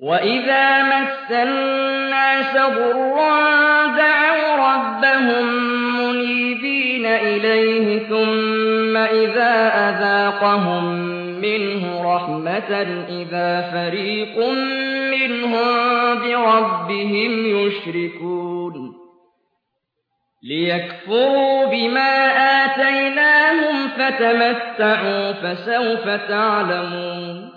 وَإِذَا مَسَّ النَّاسَ ضُرٌّ دَعَوْا رَبَّهُم مُّنِيبِينَ إِلَيْهِ ثُمَّ إِذَا أَذَاقَهُم مِّنْهُ رَحْمَةً إِذَا فَرِيقٌ مِّنْهُم بِرَبِّهِمْ يُشْرِكُونَ لِيَكْفُرُوا بِمَا آتَيْنَاهُمْ فَتَمَتَّعُوا فَسَوْفَ تَعْلَمُونَ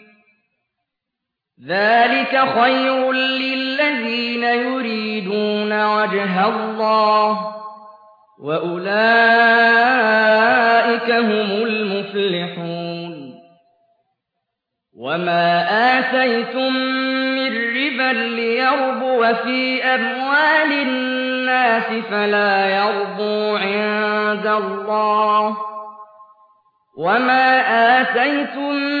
ذَٰلِكَ خَيْرٌ لِّلَّذِينَ يُرِيدُونَ وَجْهَ اللَّهِ ۖ وَأُولَٰئِكَ هُمُ الْمُفْلِحُونَ وَمَا آتَيْتُم مِّن رِّبًا لِّيَرْبُوَ فِي أَمْوَالِ النَّاسِ فَلَا يَرْبُو عِندَ اللَّهِ ۖ وَمَا آتَيْتُم